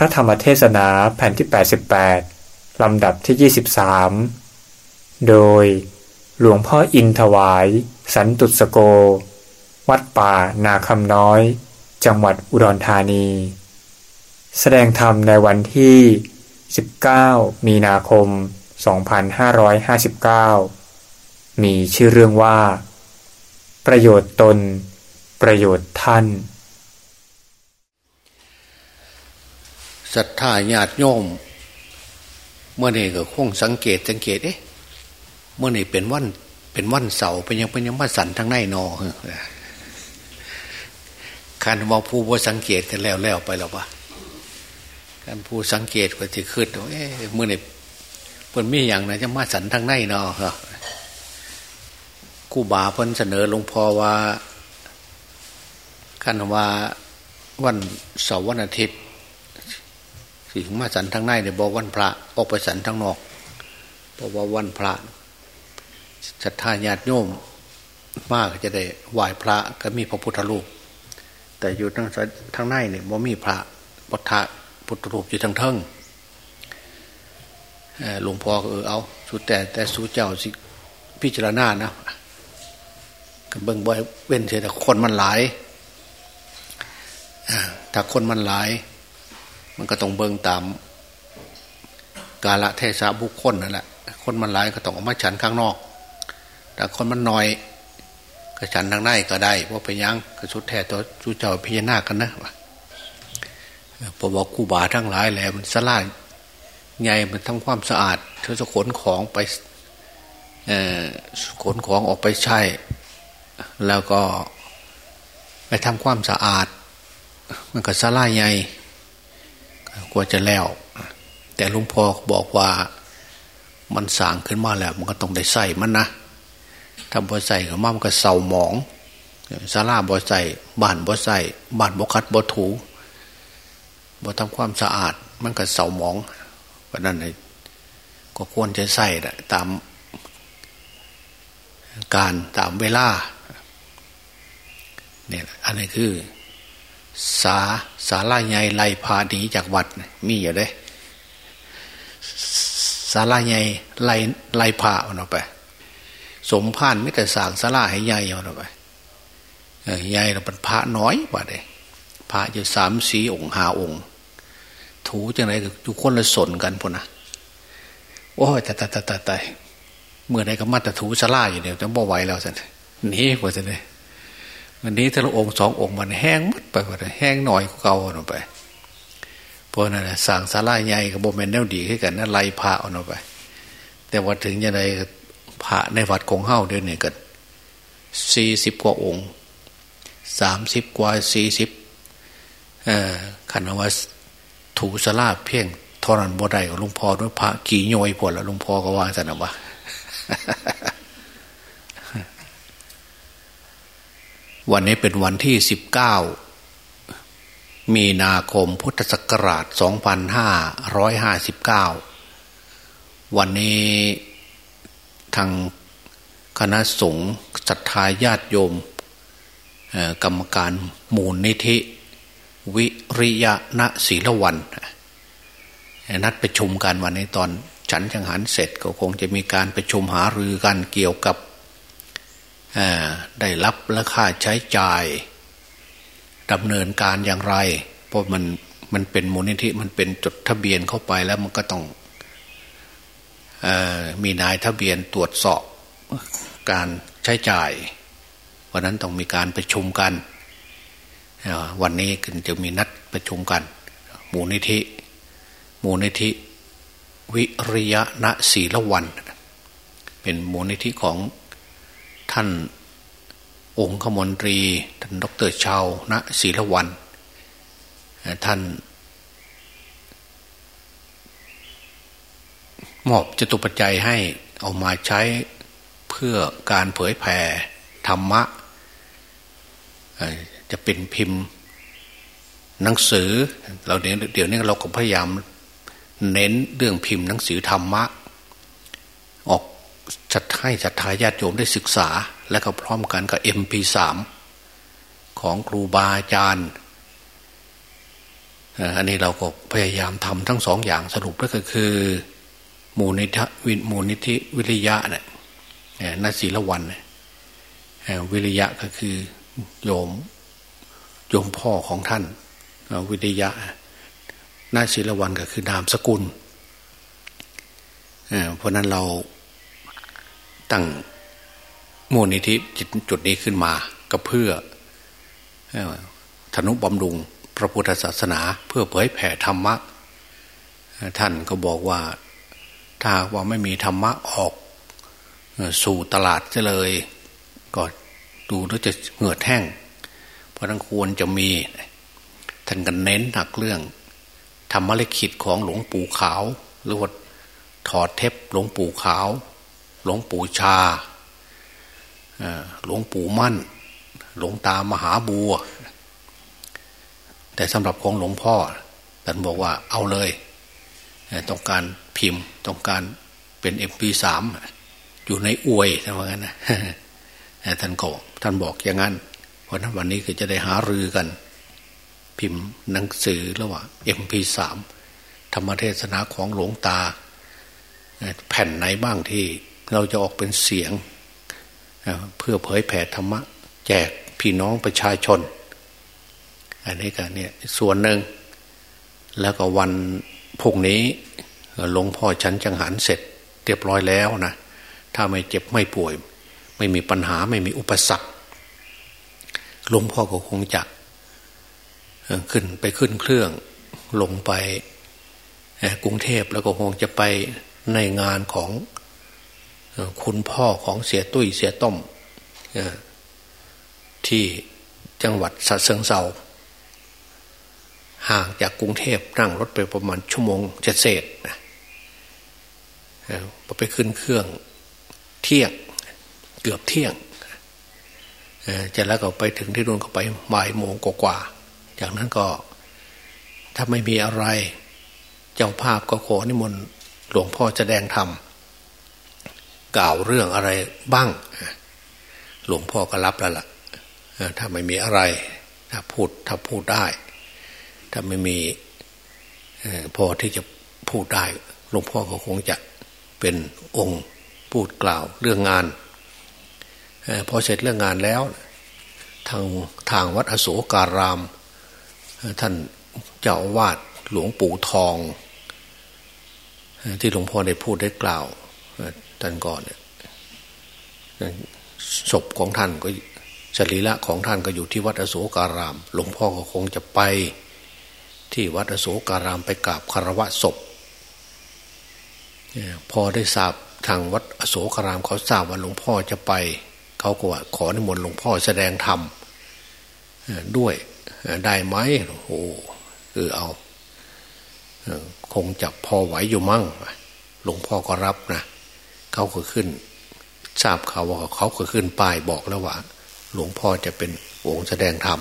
พระธรรมเทศนาแผ่นที่ 88 ลำดับที่ 23 โดยหลวงพ่ออินถวาย สันตุสโก วัดป่านาคำน้อย จังหวัดอุดรธานี แสดงธรรมในวันที่ 19 มีนาคม 2559 มีชื่อเรื่องว่า ประโยชน์ตน ประโยชน์ท่าน ศรัทธาญาติโยมเมื่อนี่ก็คงสังเกตสังเกตเอ๊ะเมื่อนี่เป็นวันเป็นวันเสาร์เป็นยังเป็นยังมาสันทางในนอการมองผู้ว่าสังเกตกันแล้วแล้วไปแล้วปะการผู้สังเกตก็จะขึ้นเอ๊ะเมื่อนี่เพิ่นมีอย่างไรจะมาสันทางในนอเหรอกูบาเพิ่นเสนอหลวงพ่อว่าคันว่าวันเสาร์วันอาทิตย์ สิมาสันทางในเนี่ยบอกวันพระออกไปสันทางนอกบอกว่าวันพระศรัทธาญาติโยมมากจะได้ไหว้พระก็มีพระพุทธรูป แต่อยู่ทางทางในเนี่ยบ่มีพระพุทธพุทธรูปอยู่ทางเทิงหลวงพ่อเออเอาสุดแต่แต่สู้เจ้าสิพิจารณานะก็เบิ่งบ่อยเว้นเสียแต่คนมันหลายถ้าคนมันหลาย มันก็ต้องเบิ่งตามกาละเทศะบุคคลนั่นแหละ คนมันหลายก็ต้องออกมาฉันข้างนอก แต่คนมันน้อย ก็ฉันทางในก็ได้เพราะไปยังก็สุดแท้ตัวชูเจ้าพิจารณากันนะพอบอกกูบาทั้งหลายแล้วมันสลายใหญ่มันทำความสะอาดเธอจะขนของไปขนของออกไปใช้แล้วก็ไปทำความสะอาด มันก็สลายใหญ่ กว่าจะแล้ว แต่ลุงพ่อบอกว่ามันสางขึ้นมาแล้ว มันก็ต้องได้ใส่มันนะถ้าบ่ใส่ก็มามันก็เศร้าหมองซาลาบ่ใส่บ้านบ่ใส่บ้านบ่คัดบ่ถูบ่ทำความสะอาด มันก็เศร้าหมองเพราะนั้นเลยก็ควรจะใส่ตามการตามเวลาเนี่ยอันนี้คือ สาสาลาใหญ่ไล่พาหนีจากวัดมีอยู่เลยสาลาใหญ่ไล่ไล่พาเอาไป สมพานไม่แต่สั่งสาลาให้ใหญ่เอาไปใหญ่เราเป็นพระน้อยบาดเลยพระอยู่สามสีองค์หาองค์ ถูจังไรทุกคนละสนกันพอนะโอ้ยแต่แต่แต่แต่เมื่อใดก็มาแต่ถูสลาอยู่เดียวจะบ่ไหวแล้วสิหนีกว่าจะเลย วันนี้แต่ละองค์สององค์มันแห้งมัดไปหมดแห้งหน่อยเก่าออกไปเพราะนั่นสั่งสาลาใหญ่กับโบเมนแนวดีขึ้นกันนั่นไล่พระออกไป แต่ว่าถึงยังไงพระในวัดคงเฮ้าเดือนนี้กันสี่สิบกว่าองค์สามสิบกว่าสี่สิบขันว่าถูสลาเพียงทอนันบ่ได้กับลุงพ่อด้วยพระกี่โยยผลแล้วลุงพ่อก็ว่าสันว่า วันนี้เป็นวันที่สิบเก้ามีนาคมพุทธศักราชสองพันห้าร้อยห้าสิบเก้าวันนี้ทางคณะสงฆ์ศรัทธาญาติโยม กรรมการมูลนิธิ วิริยะณศีลวัน นัดประชุมกันวันนี้ตอนฉันจังหันเสร็จก็คงจะมีการประชุมหารือกันเกี่ยวกับ ได้รับและค่าใช้จ่ายดำเนินการอย่างไร เพราะมันมันเป็นมูลนิธิมันเป็นจดทะเบียนเข้าไปแล้วมันก็ต้องอมีนายทะเบียนตรวจสอบการใช้จ่ายวันนั้นต้องมีการประชุมกัน วันนี้จะมีนัดประชุมกัน มูลนิธิ มูลนิธิ วิริยะณศีละวัน เป็นมูลนิธิของ ท่านองคมนตรี ท่านดรชาวณศิลวัน ท่านมอบจตุปัจจัยให้เอามาใช้เพื่อการเผยแผ่ธรรมะ จะเป็นพิมพ์หนังสือ เราเดี๋ยวเดี๋ยวนี้เราก็พยายามเน้นเรื่องพิมพ์หนังสือธรรมะ ให้จัดทายาติโยมได้ศึกษา และก็พร้อมกันกับ MP3 ของครูบาอาจารย์อันนี้เราก็พยายามทำทั้งสองอย่างสรุปก็คือมูลนิธิวิมูลนิธิวิริยะเนี่ยนัศีละวันวิริยะก็คือโยมโยมพ่อของท่าน วิริยะนาศีละวันก็คือนามสกุลเพราะนั้นเรา ตั้งมูลนิธิจุดนี้ขึ้นมาก็เพื่อธนุบำรุงพระพุทธศาสนา เพื่อเผยแผ่ธรรมะ ท่านก็บอกว่าถ้าว่าไม่มีธรรมะออกสู่ตลาดจะเลยก็ดูแล้วจะเหงื่อแห้ง เพราะนั้นควรจะมี ท่านกันเน้นหนักเรื่องธรรมลิขิตของหลวงปู่ขาว หรือว่าถอดเทปหลวงปู่ขาว หลวงปู่ชาหลวงปู่มั่น หลวงตามหาบัว แต่สำหรับของหลวงพ่อท่านบอกว่าเอาเลย ต้องการพิมพ์ต้องการเป็นเอ็มพีสามอยู่ในอวยท่านว่างั้นนะท่านก็ท่านบอกอย่างนั้นเพราะนั้นวันนี้ก็จะได้หารือกัน พิมพ์หนังสือระหว่าเอ็มพีสามธรรมเทศนาของหลวงตา แผ่นไหนบ้างที่ เราจะออกเป็นเสียง เพื่อเผยแผ่ธรรมะ แจกพี่น้องประชาชน อันนี้กันเนี่ยส่วนหนึ่ง แล้วก็วันพุ่งนี้หลวงพ่อฉันจังหันเสร็จเรียบร้อยแล้วนะ ถ้าไม่เจ็บไม่ป่วย ไม่มีปัญหาไม่มีอุปสรรคหลวงพ่อก็คงจะขึ้นไปขึ้นเครื่องลงไปกรุงเทพแล้วก็คงจะไปในงานของ คุณพ่อของเสียตุ้ยเสียต้มที่จังหวัดสะเซิงเซาห่างจากกรุงเทพนั่งรถไปประมาณชั่วโมงเจ็ดเศษนะพอไปขึ้นเครื่องเที่ยงเกือบเที่ยงจะแล้วก็ไปถึงที่นู่นก็ไปบ่ายโมงกว่าจากนั้นก็ถ้าไม่มีอะไร เจ้าภาพก็ขอนิมนต์หลวงพ่อจะแดงธรรม กล่าวเรื่องอะไรบ้าง หลวงพ่อก็รับแล้วล่ะถ้าไม่มีอะไร ถ้าพูดถ้าพูดได้ ถ้าไม่มีพอที่จะพูดได้ หลวงพ่อก็คงจะเป็นองค์พูดกล่าวเรื่องงานพอเสร็จเรื่องงานแล้ว ทางทางวัดอโศการาม ท่านเจ้าวาดหลวงปู่ทอง ที่หลวงพ่อได้พูดได้กล่าว ท่านก่อนเนี่ยศพของท่านก็สรีระของท่านก็อยู่ที่วัดอโศการาม หลวงพ่อก็คงจะไป ที่วัดอโศการามไปกราบคารวะศพพอได้ทราบทางวัดอโศการามเขาทราบว่าหลวงพ่อจะไป เขาก็ว่าขอนิมนต์หลวงพ่อแสดงธรรมด้วยได้ไหมโอ้คือเอาคงจะพอไหวอยู่มั่งหลวงพ่อก็รับนะ เขาก็ขึ้น ทราบข่าวว่าเขาก็ขึ้นป้ายบอกแล้วว่า หลวงพ่อจะเป็นองค์แสดงธรรม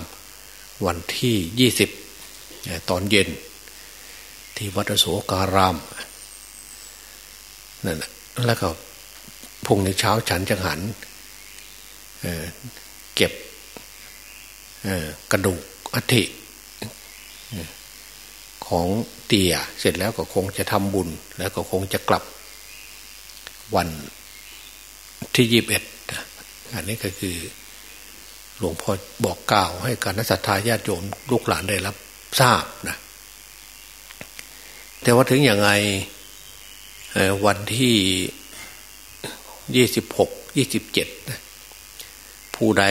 วันที่ยี่สิบตอนเย็น ที่วัดโสการามนั่นแล้วก็พุ่งในเช้าฉันจังหันเเก็บกระดูกอัฐิของเตี่ยเสร็จแล้วก็คงจะทำบุญ แล้วก็คงจะกลับ วันที่ยีิบเอ็ดอันนี้ก็คือ หลวงพ่อบอกกล่าวให้การนักศรัทธาญาติโยมลูกหลานได้รับทราบนะ แต่ว่าถึงอย่างไงวันที่ยี่สิบหกยี่สิบเจ็ดผู้ใด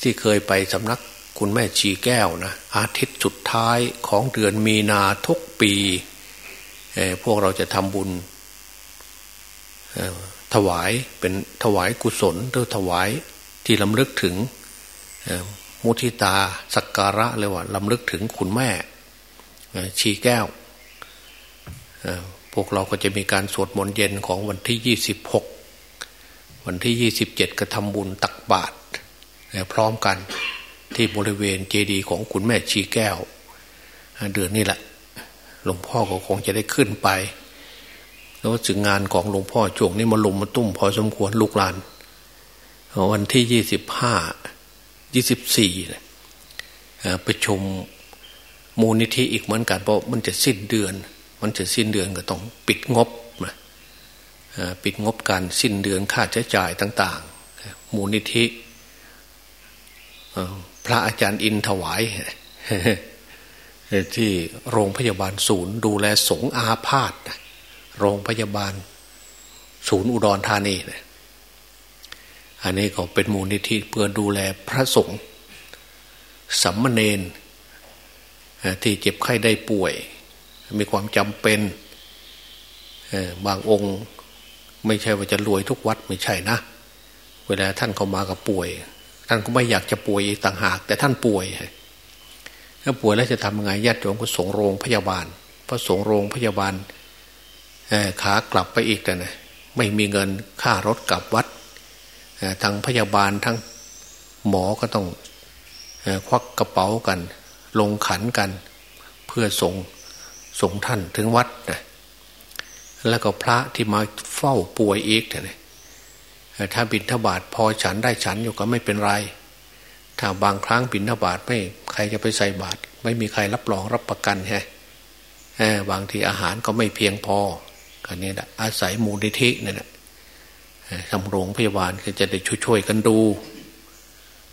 ที่เคยไปสำนักคุณแม่ชีแก้วนะอาทิตย์สุดท้ายของเดือนมีนาทุกปี พวกเราจะทำบุญ ถวายเป็นถวายกุศลหรือถวายที่ลำลึกถึงมุทิตาสักการะเลยว่าลำลึกถึงคุณแม่ชีแก้วพวกเราก็จะมีการสวดมนต์เย็นของวันที่ยี่สิบหกวันที่ยี่สิบเจ็ดก็ทำบุญตักบาตรพร้อมกันที่บริเวณเจดีย์ของคุณแม่ชีแก้ว เดือนนี้แหละ หลวงพ่อก็คงจะได้ขึ้นไป แล้วถึงงานของหลวงพ่อช่วงนี้มาลุมมาตุ้มพอสมควรลูกหลาน วันที่ยี่สิบห้ายี่สิบสี่ไปชมมูลนิธิอีกเหมือนกันเพราะมันจะสิ้นเดือน มันจะสิ้นเดือนก็ต้องปิดงบนะปิดงบการสิ้นเดือนค่าใช้จ่ายต่าง ๆ มูลนิธิพระอาจารย์อินถวายที่โรงพยาบาลศูนย์ ดูแลสงอาพาธ โรงพยาบาล ศูนย์อุดรธานีอันนี้ก็เป็นมูลนิธิเพื่อดูแลพระสงฆ์สัมมเนนที่เจ็บไข้ได้ป่วย มีความจำเป็น บางองค์ไม่ใช่ว่าจะรวยทุกวัดไม่ใช่นะ เวลาท่านเข้ามากับป่วย ท่านก็ไม่อยากจะป่วยต่างหาก แต่ท่านป่วยถ้าป่วยแล้วจะทำยังไงญาติโยมก็ส่งโรงพยาบาลพระสงฆ์โรงพยาบาล ขากลับไปอีกแต่นะไม่มีเงินค่ารถกลับวัดทั้งพยาบาลทั้งหมอก็ต้องควักกระเป๋ากัน ลงขันกัน เพื่อส่งส่งท่านถึงวัดนะแล้วก็พระที่มาเฝ้าป่วยอีกเนี่ยถ้าบินทบาทพอฉันได้ฉันอยู่ก็ไม่เป็นไร ถ้าบางครั้งบินทบาทไม่ใครจะไปใส่บาตรไม่มีใครรับรองรับประกันฮะบางทีอาหารก็ไม่เพียงพอ กันนี้แหละอาศัยมูลนิธินี่ยนะทำโรงพยาบาลก็จะได้ช่วยๆกันดู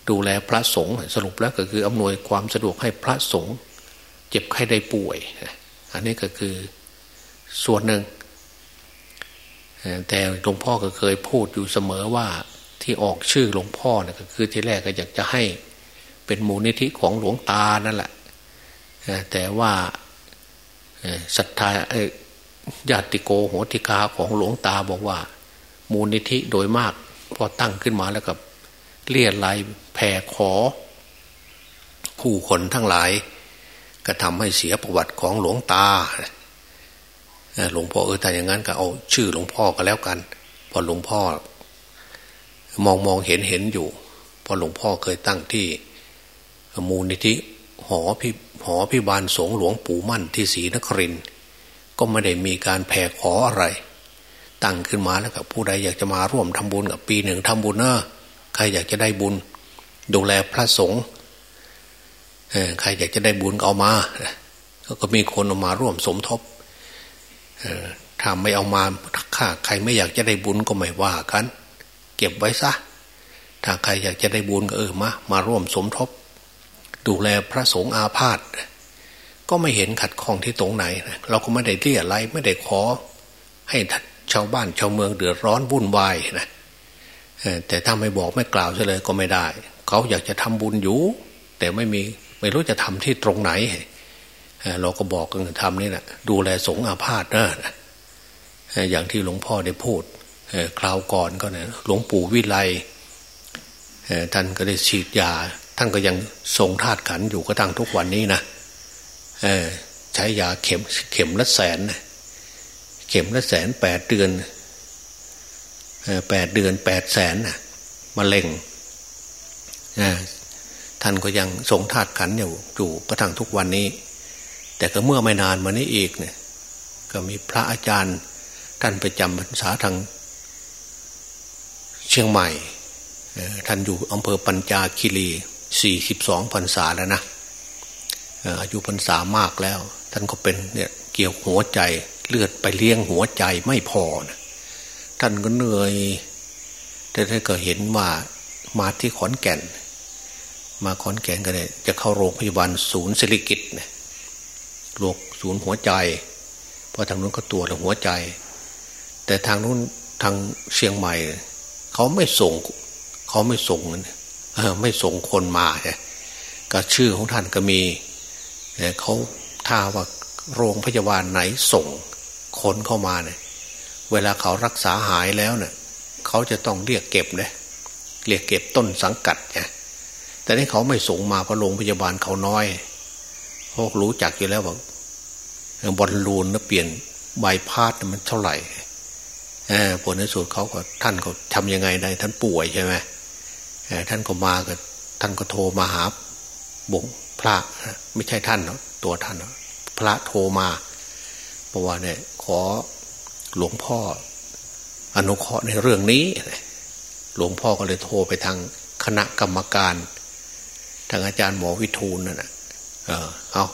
ดูแลพระสงฆ์สรุปแล้วก็คืออำนวยความสะดวกให้พระสงฆ์เจ็บไข้ได้ป่วย อันนี้ก็คือส่วนหนึ่ง แต่หลวงพ่อก็เคยพูดอยู่เสมอว่าที่ออกชื่อหลวงพ่อเนี่ยก็คือที่แรกก็อยากจะให้เป็นมูลนิธิของหลวงตานั่นแหละแต่ว่าศรัทธา ญาติโกโหติกาของหลวงตาบอกว่า มูลนิธิโดยมาก พอตั้งขึ้นมาแล้วกับเลี่ยไรแผ่ขอ ผู้คนทั้งหลาย ก็ทำให้เสียประวัติของหลวงตาหลวงพ่อเออแต่อย่างนั้นก็เอาชื่อหลวงพ่อก็แล้วกันพอหลวงพ่อ มองมองเห็นเห็นอยู่ พอหลวงพ่อเคยตั้งที่ มูลนิธิหอพิหอพิบาลสงหลวงปู่มั่นที่ศรีนคริน ก็ไม่ได้มีการแผ่ขออะไร ตั้งขึ้นมาแล้วกับผู้ใดอยากจะมาร่วมทำบุญกับปีหนึ่งทำบุญเนอะใครอยากจะได้บุญ ดูแลพระสงฆ์ใครอยากจะได้บุญเอามา ก็มีคนเอามาร่วมสมทบถ้าไม่เอามาข้าใครไม่อยากจะได้บุญก็ไม่ว่ากัน เก็บไว้ซะถ้าใครอยากจะได้บุญก็เออมามาร่วมสมทบ ดูแลพระสงฆ์อาพาธ ก็ไม่เห็นขัดข้องที่ตรงไหน เราก็ไม่ได้เรียอะไรไม่ได้ขอ ให้ชาวบ้านชาวเมืองเดือดร้อนวุ่นวายนะแต่ถ้าไม่บอกไม่กล่าวเลยก็ไม่ได้ เขาอยากจะทำบุญอยู่ แต่ไม่มีไม่รู้จะทำที่ตรงไหน เราก็บอกกันทำนี่แหละดูแลสงอาพาธนะอย่างที่หลวงพ่อได้พูดคราวก่อนก็เนี่ยหลวงปู่วิไลท่านก็ได้ฉีดยา ท่านก็ยังทรงธาตุขันอยู่ก็ตั้งทุกวันนี้นะ ใช้ยาเข็มเข็มละแสนเข็มละแสนแปดเดือนแปดเดือนแปดแสนมะเร็งท่านก็ยังทรงธาตุขันอยู่อยู่กระทั่งทุกวันนี้ แต่ก็เมื่อไม่นานมานี้อีกเนี่ย ก็มีพระอาจารย์ท่านไปจำพรรษาทางเชียงใหม่ท่านอยู่อำเภอปัญจาคีรีสี่สิบสองพรรษาแล้วนะ อายุพรรษามากแล้ว ท่านก็เป็นเนี่ยเกี่ยวหัวใจเลือดไปเลี้ยงหัวใจไม่พอนะท่านก็เหนื่อยแต่ท่านก็เห็นว่ามาที่ขอนแก่น มาขอนแก่นก็เลยจะเข้าโรงพยาบาลศูนย์ศิริกิตเนี่ยโรคศูนย์หัวใจ เพราะทางนู้นก็ตัวแล้วหัวใจ แต่ทางนู้นทางเชียงใหม่ เขาไม่ส่งเขาไม่ส่งเออไม่ส่งคนมาใช่ก็ชื่อของท่านก็มี เขาถ้าว่าโรงพยาบาลไหนส่งคนเข้ามาเนี่ยเวลาเขารักษาหายแล้วเนี่ยเขาจะต้องเรียกเก็บเลยเรียกเก็บต้นสังกัดไงแต่นี่เขาไม่ส่งมาเพราะโรงพยาบาลเขาน้อยพวกรู้จักอยู่แล้วว่าบอลลูนนะเปลี่ยนใบพาดมันเท่าไหร่ผลในสุดเขาก็ท่านเขาทำยังไงได้ ท่านป่วยใช่ไหมท่านก็มาก็ท่านก็โทรมาหาบง พระไม่ใช่ท่านเนาะตัวท่านพระโทรมาเพราะว่าเนี่ย ขอหลวงพ่อ อนุเคราะห์ในเรื่องนี้ หลวงพ่อก็เลยโทรไปทางคณะกรรมการทางอาจารย์หมอวิทูลนั่นแหะเออเอา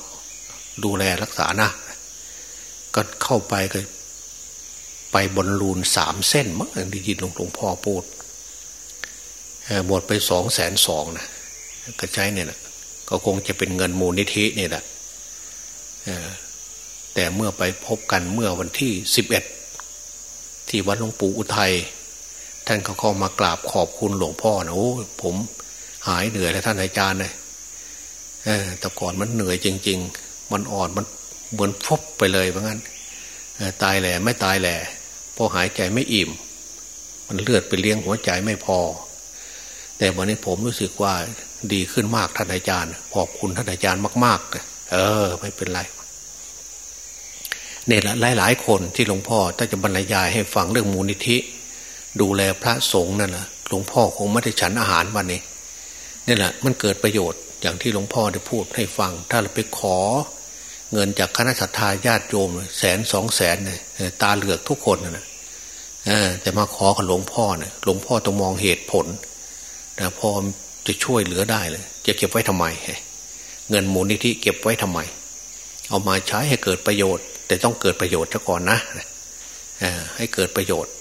ดูแลรักษานะ ก็เข้าไปก็ ไปบนลูนสามเส้นมั้งได้ยินหลวงหลวงพ่อพูดหมดไปสองแสนสองนะก็ใช้เนี่ยนะ ก็คงจะเป็นเงินมูลนิธิเนี่ยแหละแต่เมื่อไปพบกันเมื่อวันที่สิบเอ็ดที่วัดหลวงปู่อุทัยท่านเขาเข้ามากราบขอบคุณหลวงพ่อนะโอ้ผมหายเหนื่อยแล้วท่านอาจารย์เลยแต่ก่อนมันเหนื่อยจริง ๆ มันอ่อนมันเหมือนฟบไปเลยเพราะงั้นตายแหล่ไม่ตายแหล่พอหายใจไม่อิ่ม มันเลือดไปเลี้ยงหัวใจไม่พอ แต่วันนี้ผมรู้สึกว่า ดีขึ้นมากท่านอาจารย์ขอบคุณท่านอาจารย์มาก ๆ เออ ไม่เป็นไรเนี่ยละหลายๆคนที่หลวงพ่อถ้าจะบรรยายให้ฟังเรื่องมูลนิธิ ดูแลพระสงฆ์นั่นแหละหลวงพ่อคงไม่ได้ฉันอาหารวันนี้นี่แหละมันเกิดประโยชน์อย่างที่หลวงพ่อได้พูดให้ฟัง ถ้าเราไปขอ เงินจากคณะสัตยาญาติโยมแสนสองแสนเนี่ยตาเหลือกทุกคนนะจะมาขอกับหลวงพ่อเนี่ยหลวงพ่อต้องมองเหตุผลนะพ่อ จะช่วยเหลือได้เลย จะเก็บไว้ทำไม เงินมูลนิธิเก็บไว้ทำไม เอามาใช้ให้เกิดประโยชน์ แต่ต้องเกิดประโยชน์ซะก่อนนะให้เกิดประโยชน์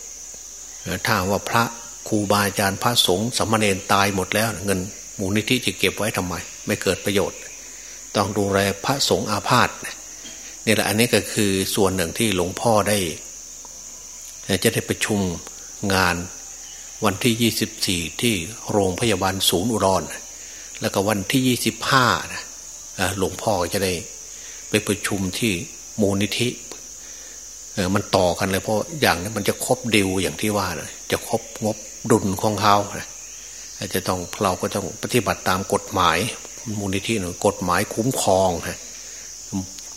ถ้าว่าพระครูบาอาจารย์พระสงฆ์สมณเณรตายหมดแล้ว เงินมูลนิธิจะเก็บไว้ทำไม ไม่เกิดประโยชน์ ต้องดูแลพระสงฆ์อาพาธนี่แหละอันนี้ก็คือส่วนหนึ่งที่หลวงพ่อได้ จะได้ประชุมงาน วันที่ยี่สิบสี่ที่โรงพยาบาลศูนย์อุดรแล้วก็วันที่ยี่สิบห้านะหลวงพ่อจะได้ไปประชุมที่มูลนิธิมันต่อกันเลยเพราะอย่างนี้มันจะครบดิวอย่างที่ว่านะจะครบงบดุลของเขานะจะต้องเราก็ต้องปฏิบัติตามกฎหมายมูลนิธิหนึ่งกฎหมายคุ้มครองฮะ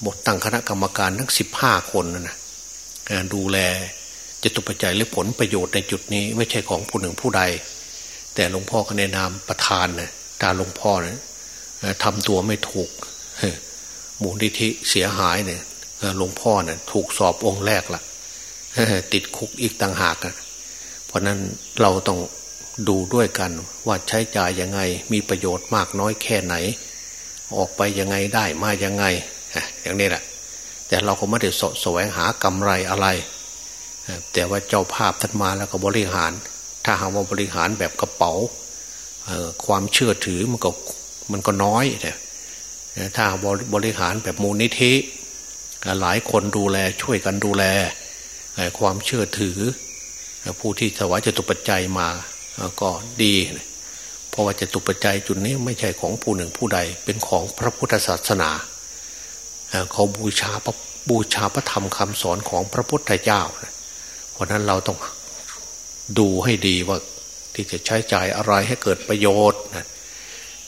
บทตั้งคณะกรรมการทั้งสิบห้าคนนะนะดูแล จะตุปัจจัยหรือผลประโยชน์ในจุดนี้ไม่ใช่ของผู้หนึ่งผู้ใด แต่หลวงพ่อก็แนะนำประธานนะตาหลวงพ่อนะทำตัวไม่ถูกมูลนิธิเสียหายเนี่ยหลวงพ่อเนี่ยถูกสอบองค์แรกละติดคุกอีกต่างหากเพราะนั้นเราต้องดูด้วยกันว่าใช้จ่ายยังไงมีประโยชน์มากน้อยแค่ไหน ออกไปยังไงได้มายังไงอย่างนี้แหละแต่เราก็ไม่ได้สแสวงหากำไรอะไร แต่ว่าเจ้าภาพท่านมาแล้วก็บริหาร ถ้าหากว่าบริหารแบบกระเป๋าความเชื่อถือมันก็มันก็น้อยแต่ถ้าบริหารแบบมูลนิธิหลายคนดูแลช่วยกันดูแล ความเชื่อถือ ผู้ที่ถวายจตุปัจจัยมาก็ดี เพราะว่าจตุปัจจัยจุดนี้ไม่ใช่ของผู้หนึ่งผู้ใด เป็นของพระพุทธศาสนาเขาบูชาบูชาพระธรรมคำสอนของพระพุทธเจ้า เพราะนั้นเราต้องดูให้ดีว่าที่จะใช้จ่ายอะไรให้เกิดประโยชน์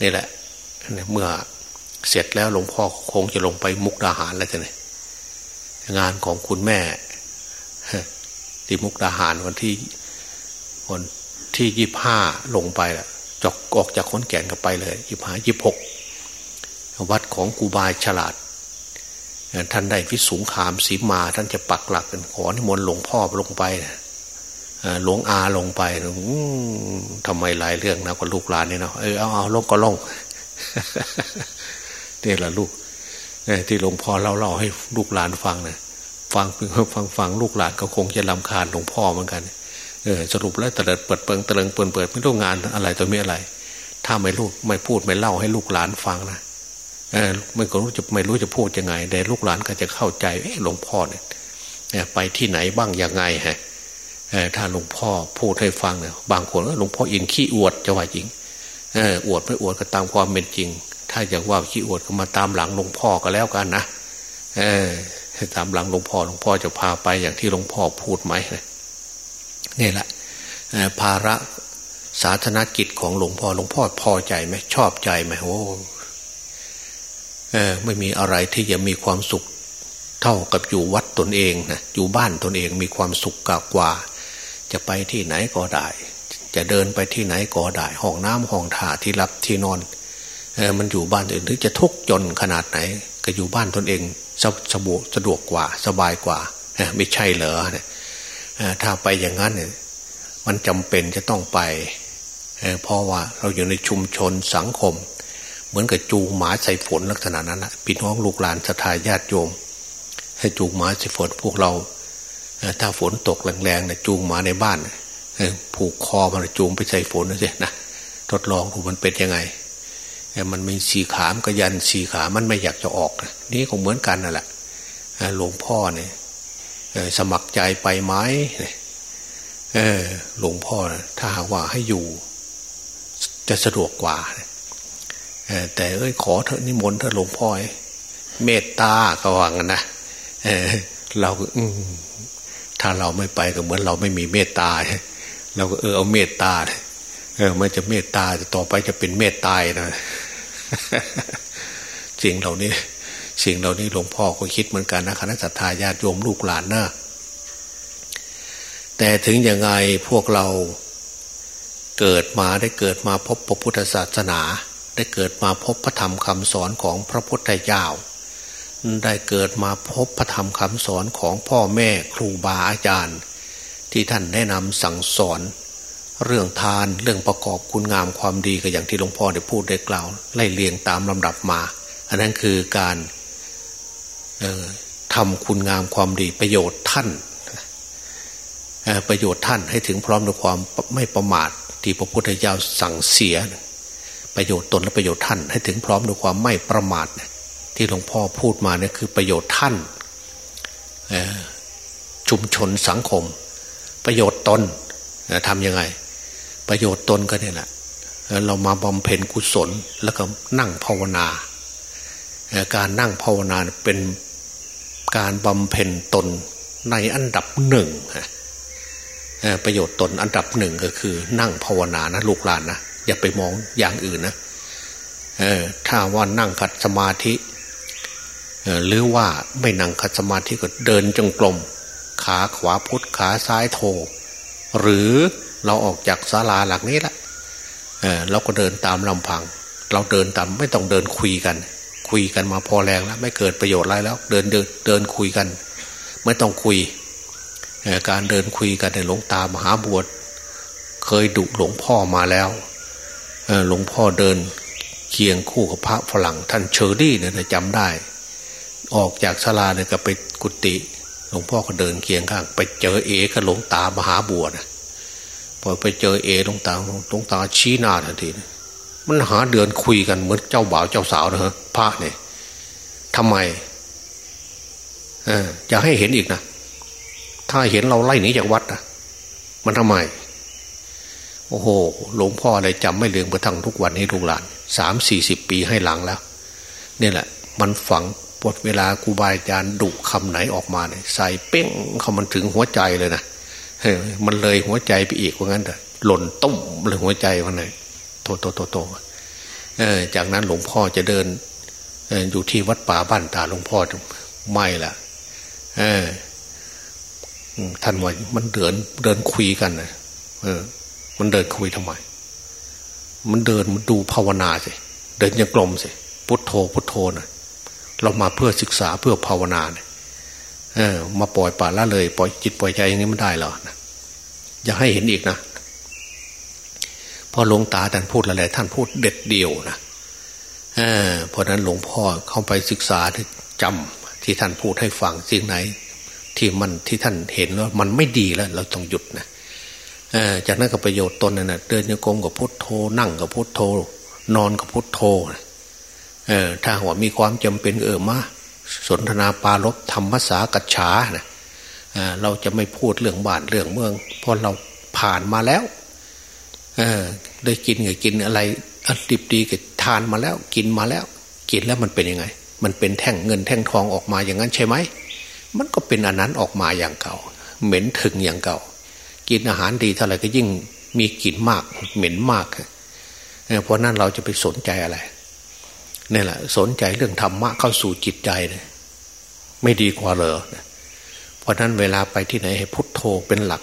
นี่แหละเมื่อเสร็จแล้วหลวงพ่อคงจะลงไปมุกดาหารแล้วจะเนี่ยงานของคุณแม่ที่มุกดาหารวันที่วันที่ยี่ห้าลงไปแหละจอกออกจากขนแก่นกันไปเลยยี่ห้ายี่หกวัดของกูบายฉลาด ท่านได้พิสูงขามสีมา ท่านจะปักหลักกันขอนิมนต์หลวงพ่อลงไปหลวงอาลงไปทำไมหลายเรื่องนะกับลูกหลานเนี่ยเนาะเออเอาเอาลงก็ลงนี่แหละลูกที่หลวงพ่อเล่าเล่าให้ลูกหลานฟังนะฟังฟังฟังลูกหลานก็คงจะลำคาญหลวงพ่อเหมือนกันเออสรุปแล้วเตลิดเปิดเปิงเตลิงเปิดเปิดไม่ต้องงานอะไรตัวมีอะไร ถ้าไม่ลูกไม่พูดไม่เล่าให้ลูกหลานฟังนะ ไม่ก็รู้จะไม่รู้จะพูดยังไงแต่ลูกหลานก็จะเข้าใจเออหลวงพ่อเนี่ยไปที่ไหนบ้างยังไงฮะถ้าหลวงพ่อพูดให้ฟังเนี่ยบางคนก็หลวงพ่ออินขี้อวดจะว่าจริงเอออวดไม่อวดก็ตามความเป็นจริง ถ้าอยากว่าขี้อวดก็มาตามหลังหลวงพ่อก็แล้วกันนะเออตามหลังหลวงพ่อหลวงพ่อจะพาไปอย่างที่หลวงพ่อพูดไหมนี่แหละภาระสาธารณกิจของหลวงพ่อหลวงพ่อพอใจไหมชอบใจไหมโอ้ ไม่มีอะไรที่จะมีความสุข เท่ากับอยู่วัดตนเองนะอยู่บ้านตนเองมีความสุขกว่า จะไปที่ไหนก็ได้ จะเดินไปที่ไหนก็ได้ห้องน้ำห้องถ่าที่รับที่นอนเออมันอยู่บ้านอื่นถึงจะทุกข์จนขนาดไหน ก็อยู่บ้านตนเองสะดวกสะดวกกว่า สบายกว่าไม่ใช่เหรอเนี่ยถ้าไปอย่างนั้นเนี่ยมันจำเป็นจะต้องไปเพราะว่าเราอยู่ในชุมชนสังคม มือนกับจูงหมาใส่ฝนลักษณะนั้นนะพี่น้องลูกหลานศรัทธาญาติโยม ให้จูงหมาใส่ฝนพวกเราถ้าฝนตกแรงๆนะจูงหมาในบ้านผูกคอมันจูงไปใส่ฝนนะสินะทดลองดูมันเป็นยังไงมันมีสีขามก็ยันสีขามันไม่อยากจะออกนี่ก็เหมือนกันนั่นแหละหลวงพ่อเนี่ยสมัครใจไปไหมหลวงพ่อถ้าหากว่าให้อยู่ จะสะดวกกว่า แต่เอ้ยขอเถอะนิมนต์เถอะหลวงพ่อเมตตาก็ว่างันนะเราถ้าเราไม่ไปก็เหมือนเราไม่มีเมตตาเราก็เออเอาเมตตาเออมันจะเมตตาต่อไปจะเป็นเมตตายนะสิ่งเหล่านี้ สิ่งเหล่านี้หลวงพ่อก็คิดเหมือนกันนะคณะสัตยาญาติโยมลูกหลานนะแต่ถึงยังไงพวกเราเกิดมาได้เกิดมาพบพระพุทธศาสนา ได้เกิดมาพบพระธรรมคำสอนของพระพุทธเจ้า ได้เกิดมาพบพระธรรมคำสอนของพ่อแม่ครูบาอาจารย์ ที่ท่านแนะนำสั่งสอน เรื่องทานเรื่องประกอบคุณงามความดีก็อย่างที่หลวงพ่อได้พูดได้กล่าว ไล่เลียงตามลำดับมา อันนั้นคือการทำคุณงามความดีประโยชน์ท่านประโยชน์ท่านให้ถึงพร้อมด้วยความไม่ประมาทที่พระพุทธเจ้าสั่งเสีย ประโยชน์ตนและประโยชน์ท่าน ให้ถึงพร้อมด้วยความไม่ประมาทที่หลวงพ่อพูดมาเนี่ยคือประโยชน์ท่านชุมชนสังคม ประโยชน์ตนทำยังไง ประโยชน์ตนก็เนี่ยแหละเรามาบำเพ็ญกุศลแล้วก็นั่งภาวนา การนั่งภาวนาเป็นการบำเพ็ญตนในอันดับหนึ่งประโยชน์ตนอันดับหนึ่งก็คือนั่งภาวนานะลูกหลานนะ อย่าไปมองอย่างอื่นนะถ้าว่านั่งขัดสมาธิหรือว่าไม่นั่งขัดสมาธิก็เดินจงกรมขาขวาพุทธขาซ้ายโท หรือเราออกจากศาลาหลักนี้ละเเราก็เดินตามลำพัง เราเดินตามไม่ต้องเดินคุยกัน คุยกันมาพอแรงแล้ว ไม่เกิดประโยชน์อะไรแล้ว เดินเดินเดินคุยกัน ไม่ต้องคุยการเดินคุยกันในหลวงตามหาบวชเคยดุหลวงพ่อมาแล้ว หลวงพ่อเดินเคียงคู่กับพระฝรั่ง ท่านเชอรี่เนี่ยจำได้ ออกจากศาลาเนี่ยก็ไปกุฏิหลวงพ่อก็เดินเคียงข้าง ไปเจอเอกหลวงตามหาบวชนะพอไปเจอเอหลวงตาหลวงตาชี้หน้าทันทีมันหาเดินคุยกันเหมือนเจ้าบ่าวเจ้าสาวนะฮะพระเนี่ยทำไมเออจะให้เห็นอีกนะถ้าเห็นเราไล่หนีจากวัดอะมันทำไม อ้โห หลวงพ่ออะไรจำไม่ลืมกระทั่งทุกวันนี้ลูกหลานสามสี่สิบปีให้หลังแล้วนี่แหละ มันฝังปวดเวลาครูบาอาจารย์ดุคำไหนออกมาเนี่ยใส่เป้งเขามันถึงหัวใจเลยนะเฮ้ยมันเลยหัวใจไปอีกว่างั้นเถอะหล่นตุ้มเลยหัวใจวันไหนโตโตโตโตเออจากนั้นหลวงพ่อจะเดินอยู่ที่วัดป่าบ้านตาหลวงพ่อไม่ละเออท่านว่ามันเดินเดินคุยกันนะเออ มันเดินคุยทำไม มันเดินมันดูภาวนาสิเดินยังกลมสิพุทโธพุทโธนะเรามาเพื่อศึกษาเพื่อภาวนาเนี่ยเออ มาปล่อยป่าละเลย ปล่อยจิตปล่อยใจอย่างนี้ไม่ได้หรอนะอย่าให้เห็นอีกนะพอหลวงตาท่านพูดอะไรท่านพูดเด็ดเดียวนะเออเพราะนั้นหลวงพ่อเข้าไปศึกษาจำที่ท่านพูดให้ฟังสิ่งไหน ที่มันที่ท่านเห็นว่ามันไม่ดีแล้ว เราต้องหยุดนะ จากนั้นก็ประโยชน์ตนนะ่ะเดินโยกงกับพุทโธนั่งกับพุทโธ นอนกับพุทโธเออถ้าหัวมีความจำเป็นเออมาสนทนาปาลบธรรมภาษากัจฉานะเราจะไม่พูดเรื่องบ้านเรื่องเมืองเพราะเราผ่านมาแล้ว เออได้กินกับกินอะไรอดิบดีกับทานมาแล้ว กินมาแล้ว กินแล้วมันเป็นยังไง มันเป็นแท่งเงินแท่งทองออกมาอย่างนั้นใช่ไหมมันก็เป็นอันนั้นออกมาอย่างเก่า เหม็นถึงอย่างเก่า กินอาหารดีเท่าไหร่ก็ยิ่งมีกลิ่นมาก เหม็นมากเพราะนั้นเราจะไปสนใจอะไรนี่แหละ สนใจเรื่องธรรมะเข้าสู่จิตใจเนี่ยไม่ดีกว่าเลยเพราะนั้นเวลาไปที่ไหนให้พุทโธเป็นหลัก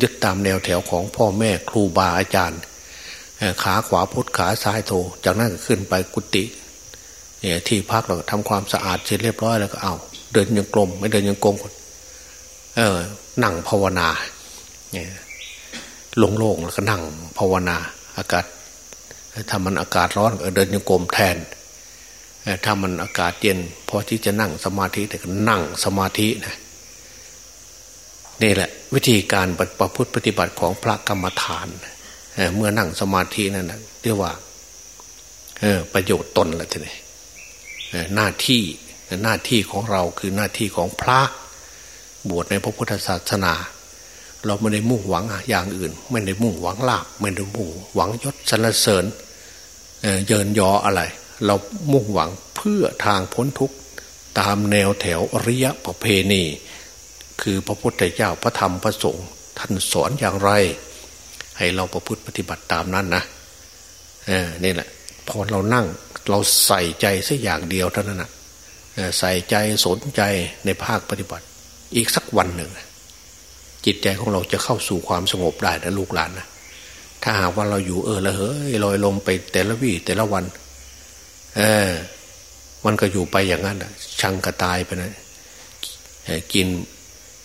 ยึดตามแนวแถวของพ่อแม่ครูบาอาจารย์ขาขวาพุทขาซ้ายโธจากนั้นก็ขึ้นไปกุฏิที่พักเราทำความสะอาดเสร็จเรียบร้อยแล้วก็เอา เดินยังกลม ไม่เดินยังกลมเออนั่งภาวนา เนี่ยโล่งแล้วก็นั่งภาวนา อากาศถ้ามันอากาศร้อนก็เดินโยกมแทนถ้ามันอากาศเย็นพอที่จะนั่งสมาธิแต่ก็นั่งสมาธินะนี่แหละ วิธีการประพฤติปฏิบัติของพระกรรมฐานเมื่อนั่งสมาธินั่นนะเรียกว่าประโยชน์ตนแหละทีนี้หน้าที่หน้าที่ของเราคือหน้าที่ของพระบวชในพระพุทธศาสนา เราไม่ได้มุ่งหวังอย่างอื่น ไม่ได้มุ่งหวังลาบไม่ได้มุ่งหวังยศสรรเสริญเยินยออะไร เรามุ่งหวังเพื่อทางพ้นทุกข์ตามแนวแถวอริยประเพณี คือพระพุทธเจ้าพระธรรมพระสงฆ์ท่านสอนอย่างไร ให้เราประพฤติปฏิบัติตามนั้นนะนี่แหละพอเรานั่งเราใส่ใจสักอย่างเดียวเท่านั้นนะใส่ใจสนใจในภาคปฏิบัติ อีกสักวันหนึ่ง จิตใจของเราจะเข้าสู่ความสงบได้นะลูกหลานนะถ้าหากว่าเราอยู่เออละเฮ้ยลอยลมไปแต่ละวี่แต่ละวัน เออ มันก็อยู่ไปอย่างนั้นอะชังกระตายไปนะกิน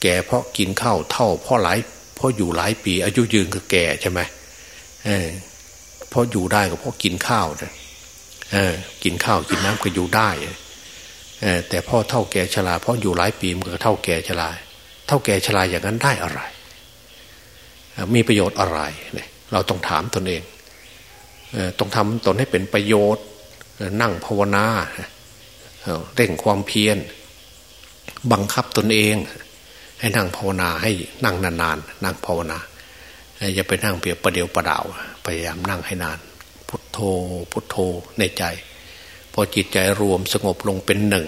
แก่เพราะกินข้าวเท่าเพราะหลายเพราะอยู่หลายปี อายุยืนก็แก่ใช่ไหมเออเพราะอยู่ได้ก็เพราะกินข้าวนะเออ กินข้าวกินน้ำก็อยู่ได้แต่พ่อเท่าแก่ชราเพราะอยู่หลายปีมันก็เท่าแก่ชรา ท่าแก่ชราอย่างนั้นได้อะไร มีประโยชน์อะไรเนี่ยเราต้องถามตนเองต้องทำตนให้เป็นประโยชน์ นั่งภาวนาเร่งความเพียร บังคับตนเอง ให้นั่งภาวนาให้นั่งนานๆ นั่งภาวนาอย่าไปนั่งเปียบประเดียวประดาวพยายามนั่งให้นาน พุทโธพุทโธในใจ พอจิตใจรวมสงบลงเป็นหนึ่ง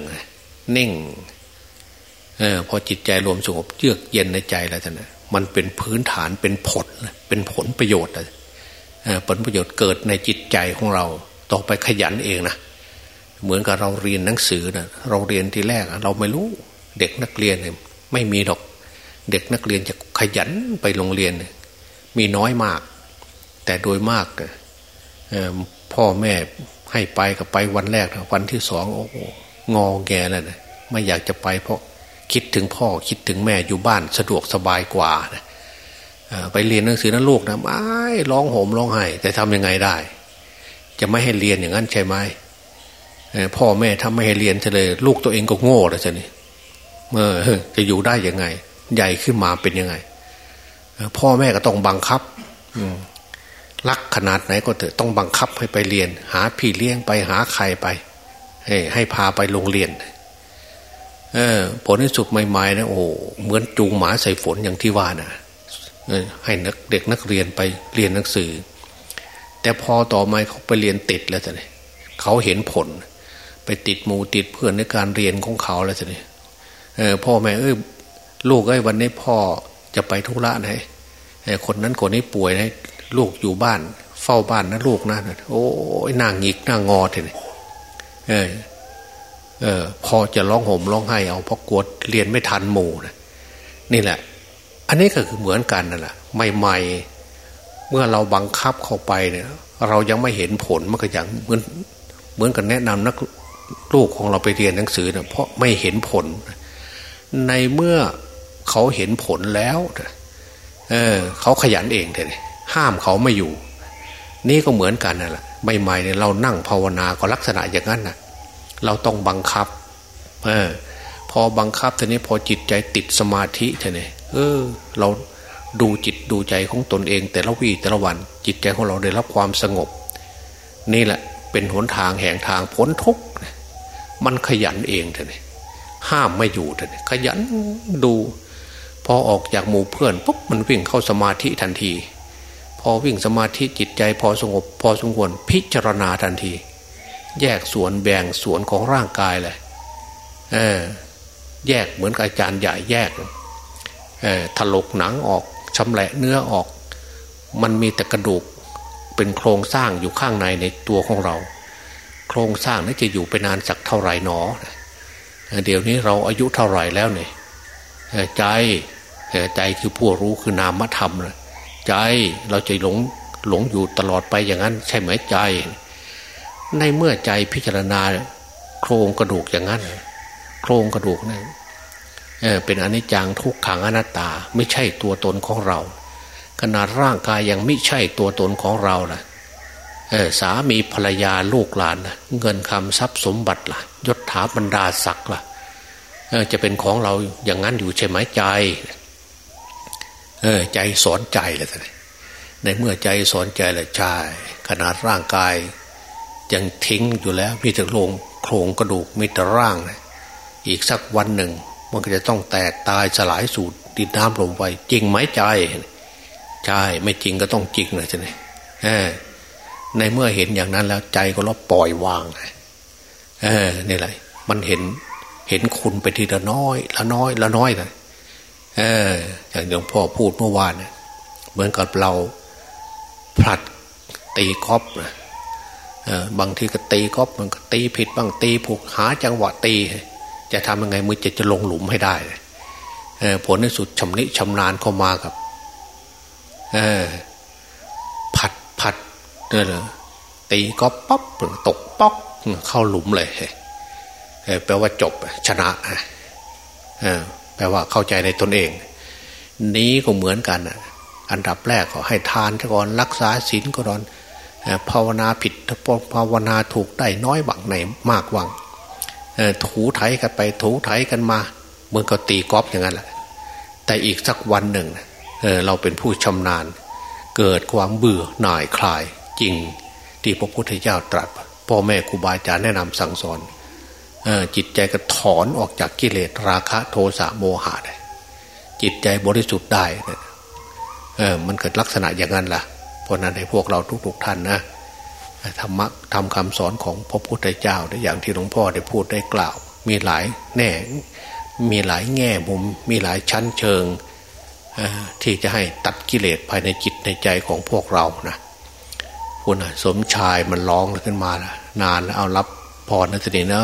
นิ่ง ออพอจิตใจรวมสงบเยือกเย็นในใจแล้วท่านมันเป็นพื้นฐานเป็นผลเป็นผลประโยชน์ผลประโยชน์เกิดในจิตใจของเราต่อไปขยันเองนะเหมือนกับเราเรียนหนังสือนะเราเรียนทีแรกเราไม่รู้เด็กนักเรียนไม่มีดอก เด็กนักเรียนจะขยันไปโรงเรียน มีน้อยมาก แต่โดยมากพ่อแม่ให้ไปก็ไปวันแรกวันที่สองโอ้งอแงแล้วนะไม่อยากจะไปเพราะ คิดถึงพ่อคิดถึงแม่อยู่บ้านสะดวกสบายกว่านะไปเรียนหนังสือนะลูกนะไม่ร้องโหมร้องไห้แต่ทำยังไงได้ จะไม่ให้เรียนอย่างนั้นใช่ไหมพ่อแม่ทำไม่ให้เรียนเลย ลูกตัวเองก็โง่แล้วจะนี่เออจะอยู่ได้ยังไง ใหญ่ขึ้นมาเป็นยังไงพ่อแม่ก็ต้องบังคับอืรักขนาดไหนก็เถอะต้องบังคับให้ไปเรียน หาพี่เลี้ยงไปหาใครไปให้ให้พาไปโรงเรียน เออ ผลที่สุดใหม่ๆนะโอ้เหมือนจูงหมาใส่ฝนอย่างที่ว่านะให้นักเด็กนักเรียนไปเรียนหนังสือ แต่พอต่อมาเขาไปเรียนติดแล้วจะเนี่ยเขาเห็นผล ไปติดมูติดเพื่อนในการเรียนของเขาแล้วจะเนี่ยเออพ่อแม่เอ้ยลูกเอ้ยวันนี้พ่อจะไปธุระไหนคนนั้นคนนี้ป่วยนะลูกอยู่บ้าน เฝ้าบ้านนะลูกนะโอ้ยนางหงิกนางงอเลยเออ เออพอจะร้องห่มร้องไห้เอาเพราะกลัวเรียนไม่ทันหมู่นะนี่แหละ อันนี้ก็คือเหมือนกันนั่นแหละใหม่ๆ เมื่อเราบังคับเข้าไปเนี่ย เรายังไม่เห็นผลมันก็อย่างเหมือนเหมือนกับแนะนำนักลูกของเราไปเรียนหนังสือเนี่ยเพราะไม่เห็นผล ในเมื่อเขาเห็นผลแล้วเออเขาขยันเองเลยห้ามเขาไม่อยู่ นี่ก็เหมือนกันนั่นแหละใหม่ๆเนี่ยเรานั่งภาวนาก็ลักษณะอย่างนั้นน่ะ เราต้องบังคับอพอบังคับทีนี้พอจิตใจติดสมาธิทีนี้เออ เราดูจิตดูใจของตนเอง แต่ละวี่แต่ละวัน จิตใจของเราได้รับความสงบ นี่แหละเป็นหนทางแห่งทางพ้นทุกข์มันขยันเองทีนี้ห้ามไม่อยู่ทีนี้ขยันดู พอออกจากหมู่เพื่อนปุ๊บมันวิ่งเข้าสมาธิทันที พอวิ่งสมาธิจิตใจพอสงบ พอสมควรพิจารณาทันที แยกส่วนแบ่งส่วนของร่างกายเลยเออแยกเหมือนกับอาจารย์ใหญ่แยกเออถลกหนังออกชำแหละเนื้อออก มันมีแต่กระดูกเป็นโครงสร้างอยู่ข้างในในตัวของเรา โครงสร้างนี้จะอยู่ไปนานสักเท่าไหร่หนอ เดี๋ยวนี้เราอายุเท่าไหร่แล้วเนี่ยใจใจคือผู้รู้คือนามธรรมนะใจเราจะหลงหลงอยู่ตลอดไปอย่างนั้น ใช่ไหมใจ ในเมื่อใจพิจารณาโครงกระดูกอย่างนั้น โครงกระดูกนะั่นเเป็นอนิจจังทุกขังอนัตตา ไม่ใช่ตัวตนของเรา ขนาดร่างกายยังไม่ใช่ตัวตนของเราล่ะสามีภรรยาลูกหลานละเงินคำทรัพย์สมบัติละ่ะยศถาบรรดาศักดิ์ละ่ะจะเป็นของเราอย่างนั้นอยู่ใช่ไหมใจเออใจสอนใจเลยในเมื่อใจสอนใจและใจขนาดร่างกาย ยังทิ้งอยู่แล้ว มีแต่โครงโครงกระดูกมีแต่ร่าง อีกสักวันหนึ่ง มันก็จะต้องแตกตายสลายสูดดินน้ำลมไฟจริงไหมใจใช่ไม่จริงก็ต้องจริงเลยท่านในเมื่อเห็นอย่างนั้นแล้วใจก็รับปล่อยวางเออนี่แหละมันเห็นเห็นคุณไปทีละน้อย ละน้อย ละน้อยเลยเอออย่างหลวงพ่อพูดเมื่อวานเนี่ยเหมือนกับเราผลัดตีกอล์ฟนะ บางทีก็ตีกอล์ฟมันก็ตีผิดบ้างตีผูกหาจังหวะตี จะทำยังไงมือจะจะลงหลุมให้ได้ผลในสุดชำนิชำนาญเข้ามากับผัดผัดเนี่ยตีก็ป๊อปตกป๊อกเข้าหลุมเลยแปลว่าจบชนะแปลว่าเข้าใจในตนเอง นี้ก็เหมือนกันอันดับแรกก็ให้ทานก่อนรักษาศีลก็อน ภาวนาผิดภาวนาถูกได้น้อยบังไหนมากวังถูไถกันไปถูไถกันมาเหมือนกับตีกอล์ฟอย่างนั้นแหละแต่อีกสักวันหนึ่งเเราเป็นผู้ชำนาญ เกิดความเบื่อหน่ายคลายจริงที่พระพุทธเจ้าตรัส พ่อแม่ครูบาอาจารย์แนะนำสั่งสอนจิตใจก็ถอนออกจากกิเลสราคะโทสะโมหะได้จิตใจบริสุทธิ์ได้มันเกิดลักษณะอย่างนั้นล่ะ เพราะนั้นให้พวกเราทุก ๆ ท่านนะธรรมะทำคำสอนของพระพุทธเจ้าได้อย่างที่หลวงพ่อได้พูดได้กล่าว มีหลายแน่มีหลายแง่มุม มีหลายชั้นเชิงที่จะให้ตัดกิเลสภายในจิตในใจของพวกเรานะคุณสมชายมันร้องขึ้นมานานแล้วเอารับพรนะสิเนะ